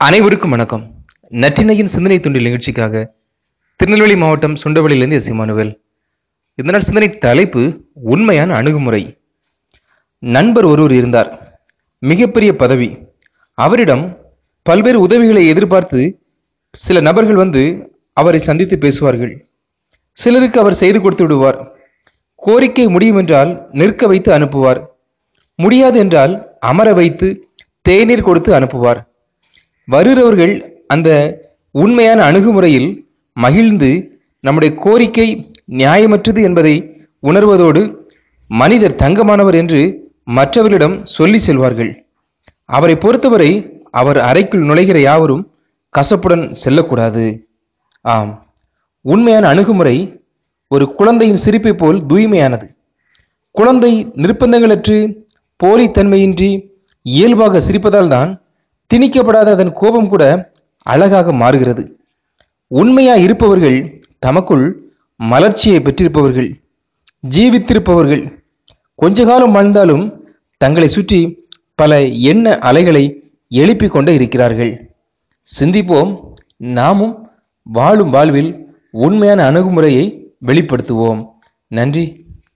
அனைவருக்கும் வணக்கம். நற்றினையின் சிந்தனை துண்டில் நிகழ்ச்சிக்காக திருநெல்வேலி மாவட்டம் சுண்டவளியிலிருந்து எஸ். இமானுவேல். இந்த நாள் சிந்தனை தலைப்பு உண்மையான அணுகுமுறை. நண்பர் ஒருவர் இருந்தார். மிகப்பெரிய பதவி. அவரிடம் பல்வேறு உதவிகளை எதிர்பார்த்து சில நபர்கள் வந்து அவரை சந்தித்து பேசுவார்கள். சிலருக்கு அவர் செய்து கொடுத்து விடுவார். கோரிக்கை முடியும் என்றால் நிற்க வைத்து அனுப்புவார். முடியாது என்றால் அமர வைத்து தேநீர் கொடுத்து அனுப்புவார். வருகிறவர்கள் அந்த உண்மையான அணுகுமுறையில் மகிழ்ந்து நம்முடைய கோரிக்கை நியாயமற்றது என்பதை உணர்வதோடு மனிதர் தங்கமானவர் என்று மற்றவர்களிடம் சொல்லி செல்வார்கள். அவரை பொறுத்தவரை அவர் அறைக்குள் நுழைகிற யாவரும் கசப்புடன் செல்லக்கூடாது. ஆம். உண்மையான அணுகுமுறை ஒரு குழந்தையின் சிரிப்பை போல் தூய்மையானது. குழந்தை நிர்பந்தங்களற்று போலித்தன்மையின்றி இயல்பாக சிரிப்பதால் தான் திணிக்கப்படாத அதன் கோபம் கூட அழகாக மாறுகிறது. உண்மையாய் இருப்பவர்கள் தமக்குள் மலர்ச்சியை பெற்றிருப்பவர்கள் ஜீவித்திருப்பவர்கள். கொஞ்ச காலம் வாழ்ந்தாலும் தங்களை சுற்றி பல எண்ண அலைகளை எழுப்பிக் கொண்டே இருக்கிறார்கள். சிந்திப்போம் நாமும் வாழும் வாழ்வில் உண்மையான அணுகுமுறையை வெளிப்படுத்துவோம். நன்றி.